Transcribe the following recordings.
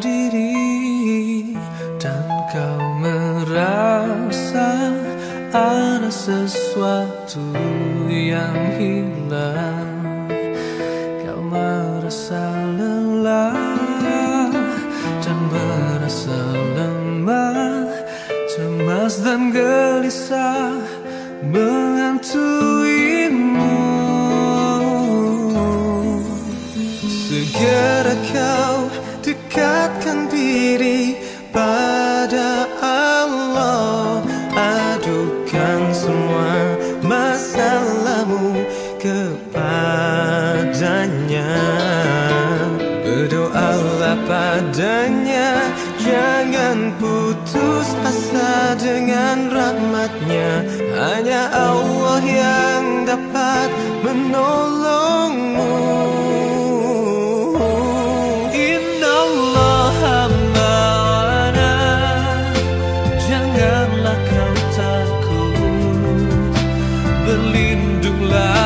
sendiri dan kau merasa ada sesuatu yang hilang. Kau merasa lelah dan merasa lemah. Cemas dan gelisah mengantui padanya Jangan putus asa dengan rahmatnya. Hanya Allah yang dapat menolongmu. Inna Allah Janganlah kau takut. Berlindunglah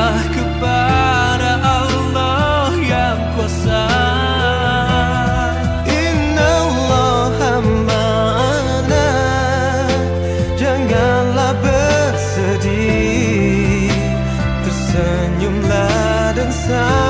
Tersenyumlah dan